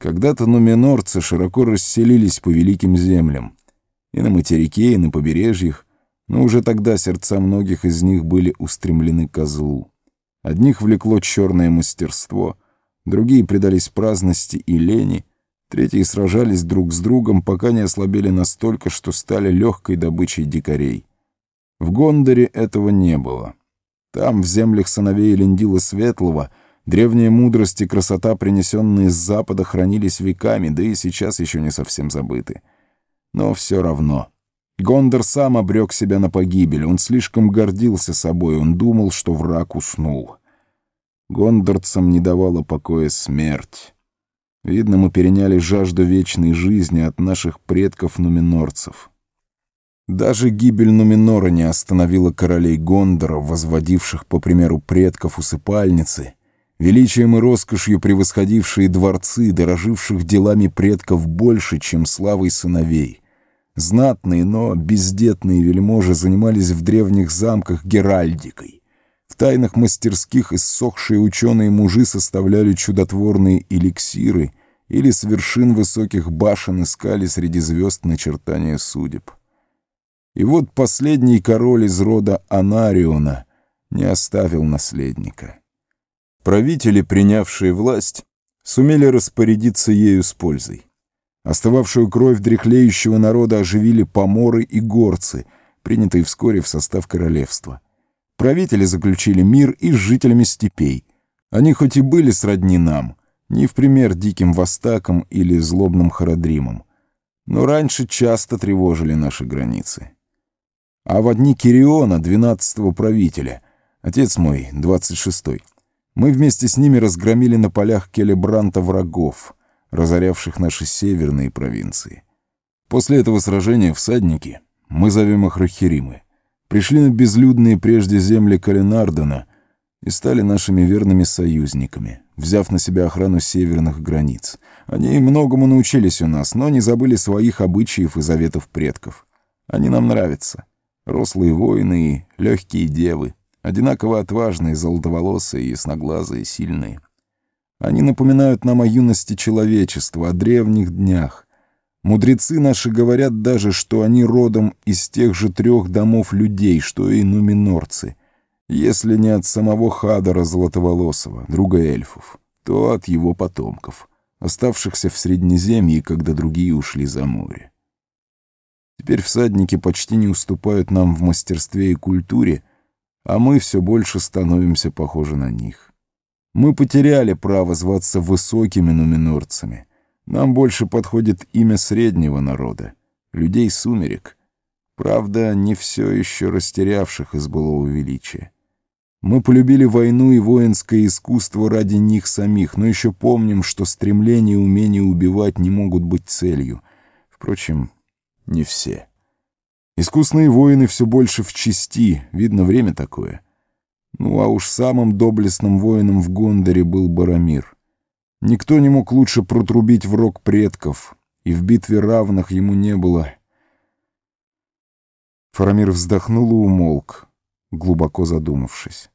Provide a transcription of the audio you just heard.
Когда-то нуминорцы широко расселились по великим землям. И на материке, и на побережьях, но уже тогда сердца многих из них были устремлены к злу. Одних влекло черное мастерство, другие предались праздности и лени, третьи сражались друг с другом, пока не ослабели настолько, что стали легкой добычей дикарей. В Гондоре этого не было. Там, в землях сыновей Лендила Светлого, Древняя мудрость и красота, принесенные с Запада, хранились веками, да и сейчас еще не совсем забыты. Но все равно. Гондор сам обрек себя на погибель, он слишком гордился собой, он думал, что враг уснул. Гондорцам не давала покоя смерть. Видно, мы переняли жажду вечной жизни от наших предков-нуминорцев. Даже гибель Нуминора не остановила королей Гондора, возводивших, по примеру предков, усыпальницы — величием и роскошью превосходившие дворцы, дороживших делами предков больше, чем славой сыновей. Знатные, но бездетные вельможи занимались в древних замках геральдикой. В тайных мастерских иссохшие ученые мужи составляли чудотворные эликсиры или с вершин высоких башен искали среди звезд начертания судеб. И вот последний король из рода Анариона не оставил наследника. Правители, принявшие власть, сумели распорядиться ею с пользой. Остававшую кровь дряхлеющего народа оживили поморы и горцы, принятые вскоре в состав королевства. Правители заключили мир и с жителями степей. Они хоть и были сродни нам, не в пример диким востакам или злобным харадримам, но раньше часто тревожили наши границы. А в дни Кириона, двенадцатого правителя, отец мой, двадцать шестой, мы вместе с ними разгромили на полях Келебранта врагов, разорявших наши северные провинции. После этого сражения всадники, мы зовем их Рахиримы, пришли на безлюдные прежде земли Калинардена и стали нашими верными союзниками, взяв на себя охрану северных границ. Они многому научились у нас, но не забыли своих обычаев и заветов предков. Они нам нравятся. Рослые воины и легкие девы — Одинаково отважные, золотоволосые, ясноглазые, сильные. Они напоминают нам о юности человечества, о древних днях. Мудрецы наши говорят даже, что они родом из тех же трех домов людей, что и нуминорцы. Если не от самого Хадара Золотоволосого, друга эльфов, то от его потомков, оставшихся в Среднеземье, когда другие ушли за море. Теперь всадники почти не уступают нам в мастерстве и культуре, а мы все больше становимся похожи на них. Мы потеряли право зваться высокими нуминорцами. Нам больше подходит имя среднего народа, людей сумерек. Правда, не все еще растерявших из былого величия. Мы полюбили войну и воинское искусство ради них самих, но еще помним, что стремление и умение убивать не могут быть целью. Впрочем, не все. Искусные воины все больше в чести, видно, время такое. Ну а уж самым доблестным воином в Гондоре был Барамир. Никто не мог лучше протрубить в рог предков, и в битве равных ему не было. Фарамир вздохнул и умолк, глубоко задумавшись.